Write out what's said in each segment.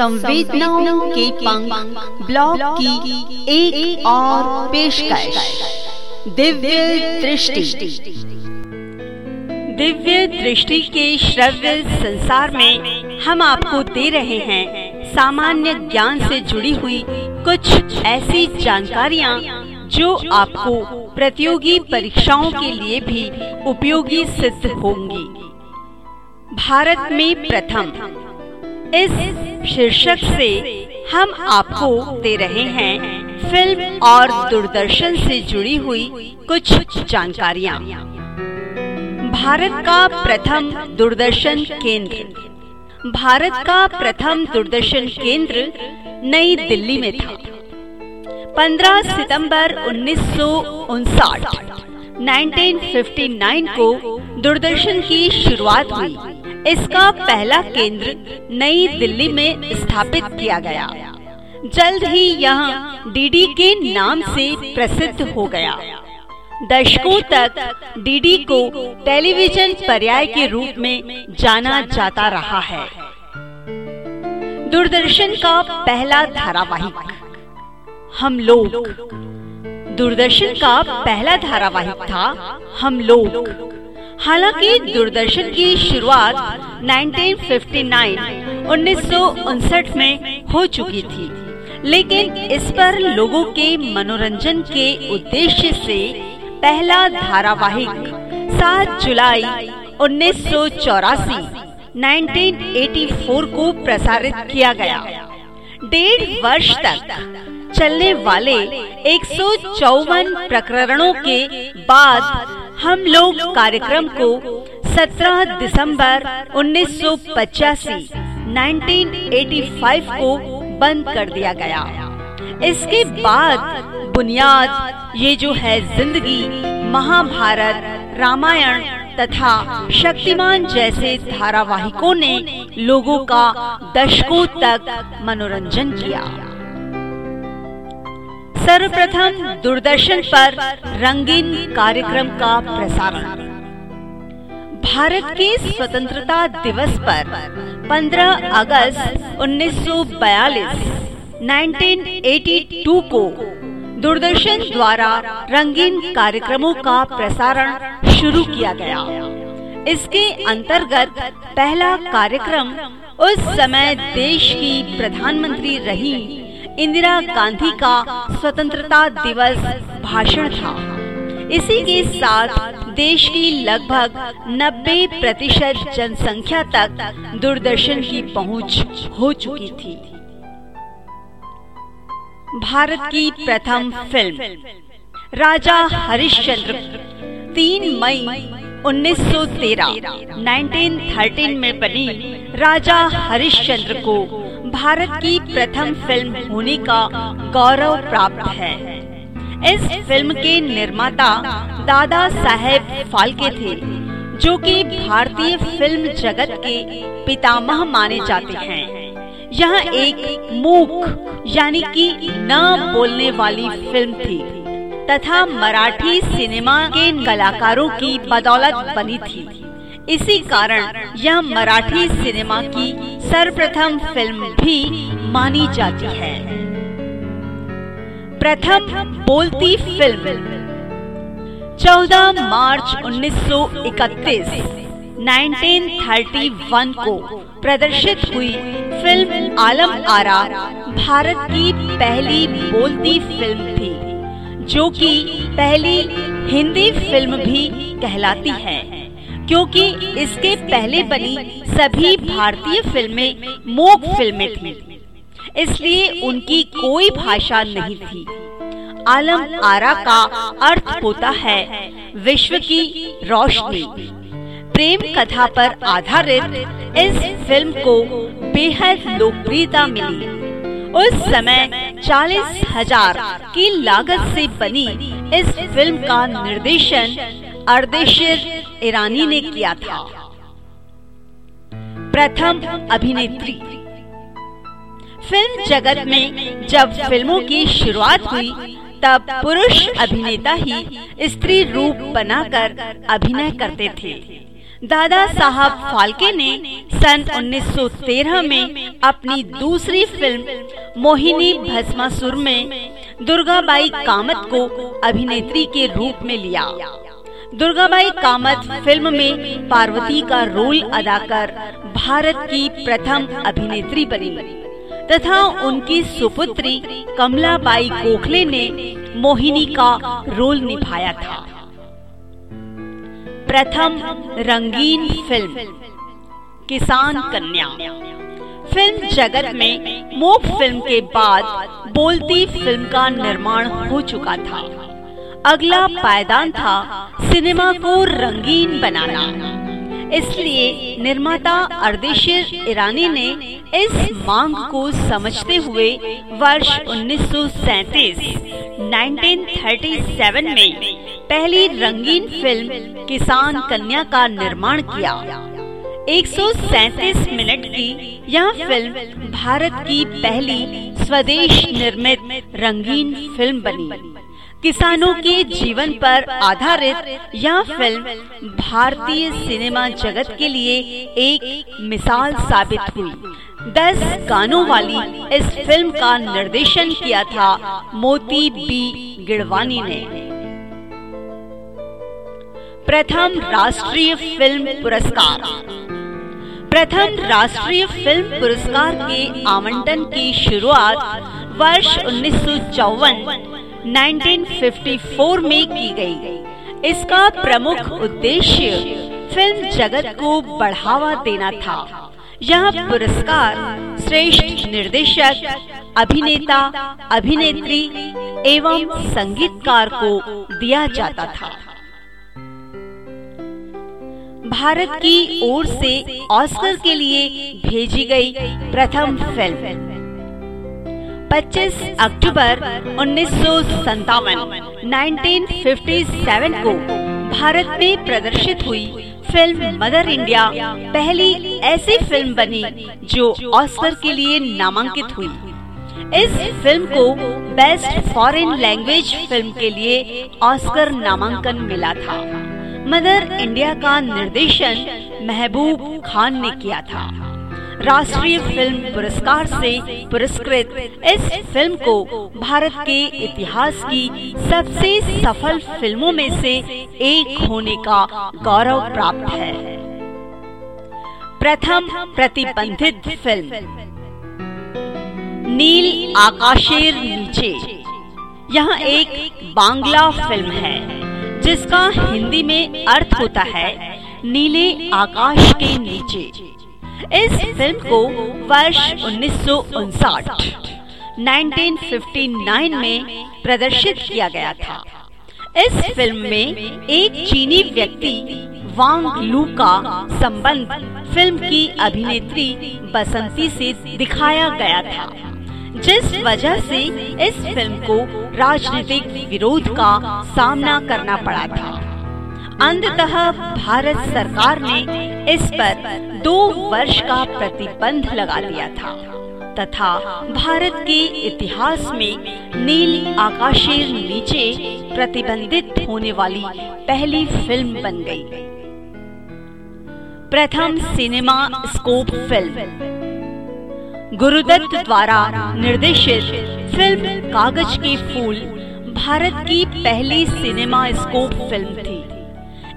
संवेदनाओं के पंख ब्लॉग की एक, और पेशकश। दिव्य दृष्टि। दिव्य दृष्टि के श्रव्य संसार में हम आपको दे रहे हैं सामान्य ज्ञान से जुड़ी हुई कुछ ऐसी जानकारियाँ जो आपको प्रतियोगी परीक्षाओं के लिए भी उपयोगी सिद्ध होंगी। भारत में प्रथम। इस शीर्षक से हम आपको दे रहे हैं फ़िल्म और दूरदर्शन से जुड़ी हुई कुछ जानकारियाँ। भारत का प्रथम दूरदर्शन केंद्र। भारत का प्रथम दूरदर्शन केंद्र नई दिल्ली में था। 15 सितंबर उन्नीस 1959 को दूरदर्शन की शुरुआत हुई। इसका पहला केंद्र नई दिल्ली में स्थापित किया गया। जल्द ही यह डीडी के नाम से प्रसिद्ध हो गया। दशकों तक डीडी को टेलीविज़न पर्याय के रूप में जाना जाता रहा है। दूरदर्शन का पहला धारावाहिक, हम लोग। दूरदर्शन का पहला धारावाहिक था, हम लोग। हालाँकि दूरदर्शन की शुरुआत 1959 1959 में हो चुकी थी। लेकिन इस पर लोगों के मनोरंजन के उद्देश्य से पहला धारावाहिक 7 जुलाई, उन्नीस 1984 को प्रसारित किया गया। डेढ़ वर्ष तक चलने वाले एक सौ चौवन प्रकरणों के बाद हम लोग कार्यक्रम को 17 दिसंबर 1985 1985 को बंद कर दिया गया। इसके बाद बुनियाद ये जो है ज़िंदगी, महाभारत, रामायण तथा शक्तिमान जैसे धारावाहिकों ने लोगों का दशकों तक मनोरंजन किया। सर्वप्रथम दूरदर्शन पर रंगीन कार्यक्रम का प्रसारण। भारत के स्वतंत्रता दिवस पर 15 अगस्त 1942 1982 को दूरदर्शन द्वारा रंगीन कार्यक्रमों का प्रसारण शुरू किया गया। इसके अंतर्गत पहला कार्यक्रम उस समय देश की प्रधानमंत्री रही इंदिरा गांधी का स्वतंत्रता दिवस भाषण था। इसी के साथ देश की लगभग 90 प्रतिशत जनसंख्या तक दूरदर्शन की पहुँच हो चुकी थी। भारत की प्रथम फ़िल्म, राजा हरिश्चंद्र 3 मई 1913 1913 में बनी राजा हरिश्चंद्र को भारत की प्रथम फ़िल्म होने का गौरव प्राप्त है। इस फ़िल्म के निर्माता दादा साहेब फाल्के थे, जो कि भारतीय फ़िल्म जगत के पितामह माने जाते हैं। यह एक मूक, यानी कि न बोलने वाली फ़िल्म थी, तथा मराठी सिनेमा के कलाकारों की बदौलत बनी थी। इसी कारण यह मराठी सिनेमा की सर्वप्रथम फ़िल्म भी मानी जाती है। प्रथम बोलती फ़िल्म। 14 मार्च 1931 1931 को प्रदर्शित हुई फ़िल्म आलम आरा भारत की पहली बोलती फ़िल्म थी, जो कि पहली हिंदी फ़िल्म भी कहलाती है। क्योंकि इसके पहले बनी सभी भारतीय फ़िल्में मूक फ़िल्में थीं। इसलिए उनकी कोई भाषा नहीं थी। आलम आरा का अर्थ होता है विश्व की रोशनी। प्रेम कथा पर आधारित इस फ़िल्म को बेहद लोकप्रियता मिली। उस समय चालीस हज़ार की लागत से बनी इस फ़िल्म का निर्देशन अर्देशिर ईरानी ने किया था। प्रथम अभिनेत्री। फ़िल्म जगत में जब फ़िल्मों की शुरुआत हुई, तब पुरुष अभिनेता ही स्त्री रूप बनाकर अभिनय करते थे। दादा साहब फाल्के ने सन 1913 में अपनी दूसरी फ़िल्म मोहिनी भस्मासुर में दुर्गाबाई कामत को अभिनेत्री के रूप में लिया। दुर्गाबाई कामत फ़िल्म में पार्वती का रोल अदा कर भारत की प्रथम अभिनेत्री बनी। तथा उनकी सुपुत्री कमलाबाई गोखले ने मोहिनी का रोल निभाया था। प्रथम रंगीन फ़िल्म, किसान कन्या। फ़िल्म जगत में मूक फ़िल्म के बाद बोलती फ़िल्म का निर्माण हो चुका था। अगला पायदान था सिनेमा को रंगीन बनाना। इसलिए निर्माता अर्देशिर ईरानी ने इस मांग को समझते हुए वर्ष 1937 1937 में पहली रंगीन फ़िल्म किसान कन्या का निर्माण किया। एक मिनट की यह फ़िल्म भारत की पहली स्वदेश निर्मित रंगीन फ़िल्म बनी। किसानों के जीवन पर आधारित यह फ़िल्म भारतीय सिनेमा जगत के लिए एक मिसाल साबित हुई। दस गानों वाली इस फ़िल्म का निर्देशन किया था मोती बी गिड़वानी ने। प्रथम राष्ट्रीय फ़िल्म पुरस्कार। प्रथम राष्ट्रीय फ़िल्म पुरस्कार के आवंटन की शुरुआत वर्ष उन्नीस सौ चौवन 1954 में की गई। इसका प्रमुख उद्देश्य फ़िल्म जगत को बढ़ावा देना था। यह पुरस्कार श्रेष्ठ निर्देशक, अभिनेता, अभिनेत्री एवं संगीतकार को दिया जाता था। भारत की ओर से ऑस्कर के लिए भेजी गई प्रथम फ़िल्म। 25 अक्टूबर उन्नीस सौ 1957 को भारत में प्रदर्शित हुई फ़िल्म मदर इंडिया पहली ऐसी फ़िल्म बनी जो ऑस्कर के लिए नामांकित हुई। इस फ़िल्म को बेस्ट फॉरेन लैंग्वेज फ़िल्म के लिए ऑस्कर नामांकन मिला था। मदर इंडिया का निर्देशन महबूब खान ने किया था। राष्ट्रीय फ़िल्म पुरस्कार से पुरस्कृत इस फ़िल्म को भारत के इतिहास की सबसे सफल फ़िल्मों में से एक होने का गौरव प्राप्त है। प्रथम प्रतिबंधित फ़िल्म। नील आकाशेर नीचे। यह एक बांग्ला फ़िल्म है, जिसका हिंदी में अर्थ होता है, नीले आकाश के नीचे। इस फ़िल्म को वर्ष उन्नीस 1959 में प्रदर्शित किया गया था। इस फ़िल्म में एक चीनी व्यक्ति, वांग लू का संबंध फ़िल्म की अभिनेत्री बसंती से दिखाया गया था, जिस वजह से इस फ़िल्म को राजनीतिक विरोध का सामना करना पड़ा था। अंततः भारत सरकार ने इस पर दो वर्ष का प्रतिबंध लगा दिया था, तथा भारत के इतिहास में नील आकाशीय नीचे प्रतिबंधित होने वाली पहली फ़िल्म बन गई। प्रथम सिनेमा स्कोप फ़िल्म गुरुदत्त द्वारा निर्देशित फ़िल्म कागज़ के फूल भारत की पहली सिनेमा स्कोप फ़िल्म थी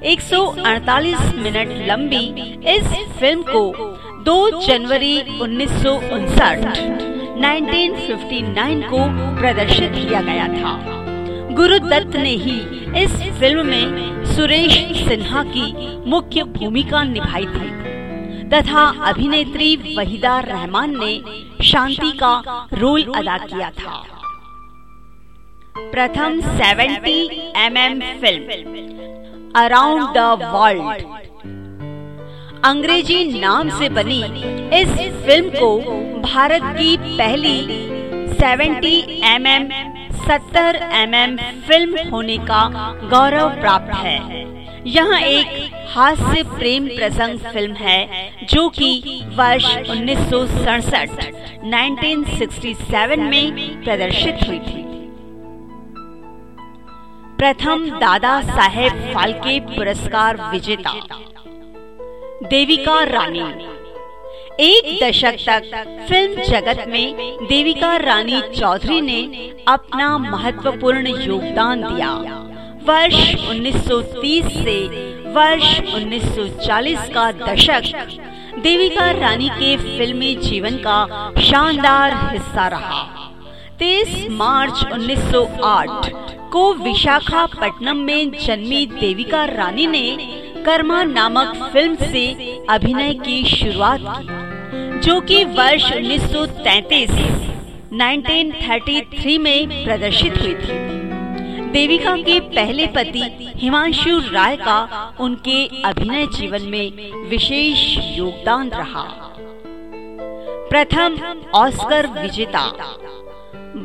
148 मिनट लंबी इस फ़िल्म को 2 जनवरी उन्नीस 1959 को प्रदर्शित किया गया था। गुरुदत्त ने ही इस फ़िल्म में सुरेश सिन्हा की मुख्य भूमिका निभाई थी। तथा अभिनेत्री वहीदा रहमान ने शांति का रोल अदा किया था। प्रथम 70 M mm film around the world अंग्रेज़ी नाम से बनी इस फ़िल्म को भारत की पहली 70 एम एम सत्तर एम एम फ़िल्म होने का गौरव प्राप्त है। यह एक हास्य प्रेम प्रसंग फ़िल्म है जो कि वर्ष उन्नीस 1967 में प्रदर्शित हुई थी। प्रथम दादा साहेब फाल्के पुरस्कार विजेता। देविका रानी। एक दशक तक फ़िल्म जगत में देविका रानी चौधरी ने अपना महत्वपूर्ण योगदान दिया। वर्ष 1930 से वर्ष 1940 का दशक देविका रानी के फिल्मी जीवन का शानदार हिस्सा रहा। 23 मार्च 1908 को विशाखापट्टनम में जन्मी देविका रानी ने कर्मा नामक फ़िल्म से अभिनय की शुरुआत की, जो कि वर्ष 1933 1933 में प्रदर्शित हुई थी। देविका के पहले पति हिमांशु राय का उनके अभिनय जीवन में विशेष योगदान रहा। प्रथम ऑस्कर विजेता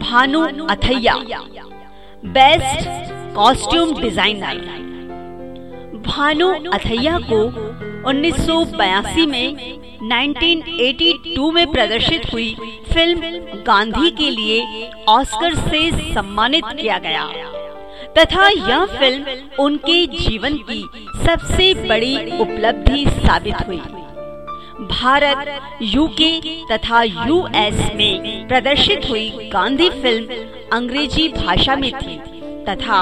Bhanu Athaiya. Best costume designer Bhanu Athaiya को 1982 में 1982 में प्रदर्शित हुई फ़िल्म गांधी के लिए ऑस्कर से सम्मानित किया गया। तथा यह फ़िल्म उनके जीवन की सबसे बड़ी उपलब्धि साबित हुई। भारत यूके तथा यूएस में प्रदर्शित हुई गांधी फ़िल्म अंग्रेज़ी भाषा में थी तथा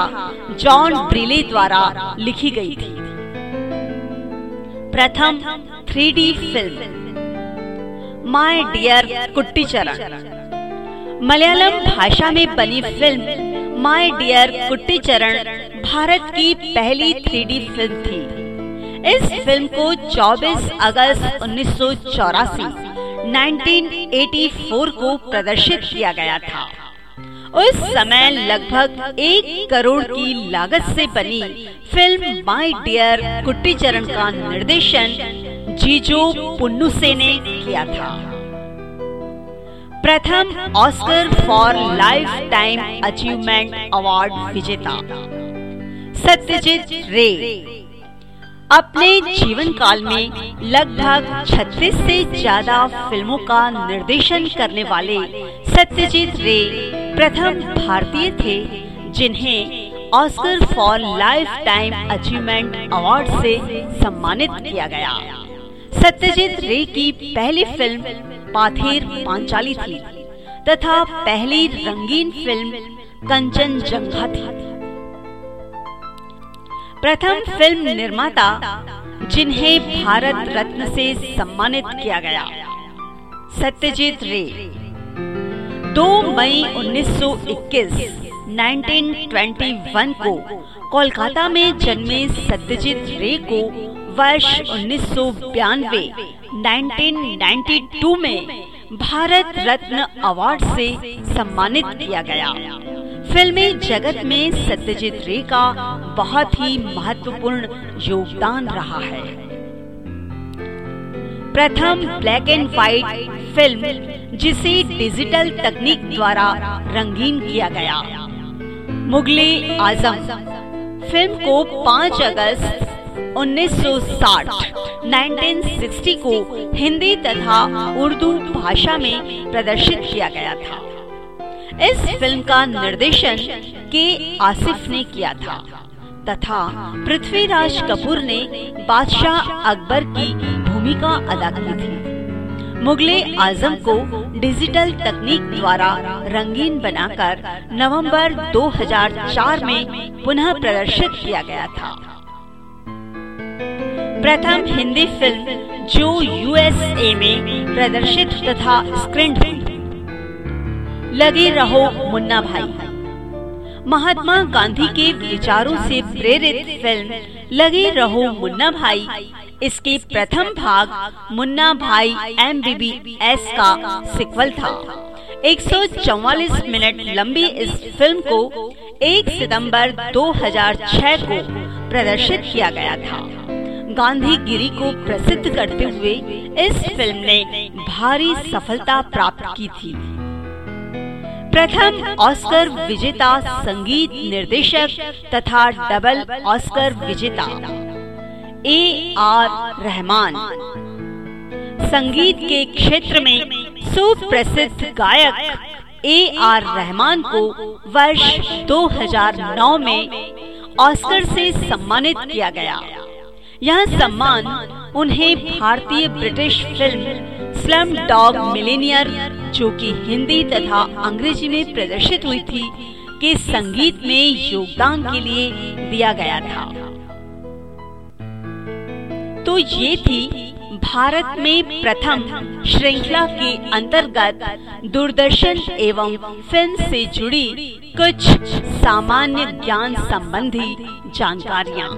जॉन ब्रिले द्वारा लिखी गई थी। प्रथम थ्री फ़िल्म माय डियर कुट्टी चरण मलयालम भाषा में बनी फ़िल्म माय डियर कुट्टी चरण भारत की पहली थ्री फ़िल्म थी। इस फ़िल्म को 24 अगस्त उन्नीस 1984 को प्रदर्शित किया गया था। उस समय लगभग एक करोड़ की लागत से बनी फ़िल्म माई डियर कुट्टी चरण का निर्देशन जीजो पुन्नुसे ने किया था। प्रथम Oscar for lifetime achievement award विजेता, सत्यजीत रे। अपने जीवन काल में लगभग 36 से ज़्यादा फ़िल्मों का निर्देशन करने वाले सत्यजीत रे प्रथम भारतीय थे, जिन्हें Oscar for lifetime achievement award से सम्मानित किया गया। सत्यजीत रे की पहली फ़िल्म पाथेर पांचाली थी, तथा पहली रंगीन फ़िल्म कंचन जंगा थी। प्रथम फ़िल्म निर्माता, जिन्हें भारत रत्न से सम्मानित किया गया। सत्यजीत रे। 2 मई 1921 1921 को कोलकाता में जन्मे सत्यजीत रे को वर्ष उन्नीस 1992 में भारत रत्न अवार्ड से सम्मानित किया गया। फिल्मी जगत में सत्यजीत रे का बहुत ही महत्वपूर्ण योगदान रहा है। प्रथम ब्लैक एंड व्हाइट फ़िल्म जिसे डिजिटल तकनीक द्वारा रंगीन किया गया। मुगले आज़म फ़िल्म को 5 अगस्त 1960 1960 को हिंदी तथा उर्दू भाषा में प्रदर्शित किया गया था। इस फ़िल्म का निर्देशन के आसिफ ने किया था। तथा पृथ्वीराज कपूर ने बादशाह अकबर की भूमिका अदा की थी। मुगले आज़म को डिजिटल तकनीक द्वारा रंगीन बनाकर नवंबर 2004 में पुनः प्रदर्शित किया गया था। प्रथम हिंदी फ़िल्म जो यूएसए में प्रदर्शित तथा स्क्रीन हुई। लगे रहो मुन्ना भाई। महात्मा गांधी के विचारों से प्रेरित फ़िल्म लगे रहो मुन्ना भाई। इसके प्रथम भाग मुन्ना भाई एम एस का सिक्वल था। 144 मिनट लंबी इस फ़िल्म को 1 सितंबर 2006 को प्रदर्शित किया गया था। गांधी गिरी को प्रसिद्ध करते हुए इस फ़िल्म ने भारी सफलता प्राप्त की थी। प्रथम ऑस्कर विजेता संगीत निर्देशक तथा डबल ऑस्कर विजेता। A R Rahman. संगीत के क्षेत्र में सुप्रसिद्ध गायक ए आर रहमान को वर्ष 2009 में ऑस्कर से सम्मानित किया गया। यह सम्मान उन्हें भारतीय British film Slumdog Millionaire जो कि हिंदी तथा अंग्रेज़ी में प्रदर्शित हुई थी, के संगीत में योगदान के लिए दिया गया था। तो ये थी भारत में प्रथम श्रृंखला के अंतर्गत दूरदर्शन एवं फ़िल्म से जुड़ी कुछ सामान्य ज्ञान संबंधी जानकारियाँ।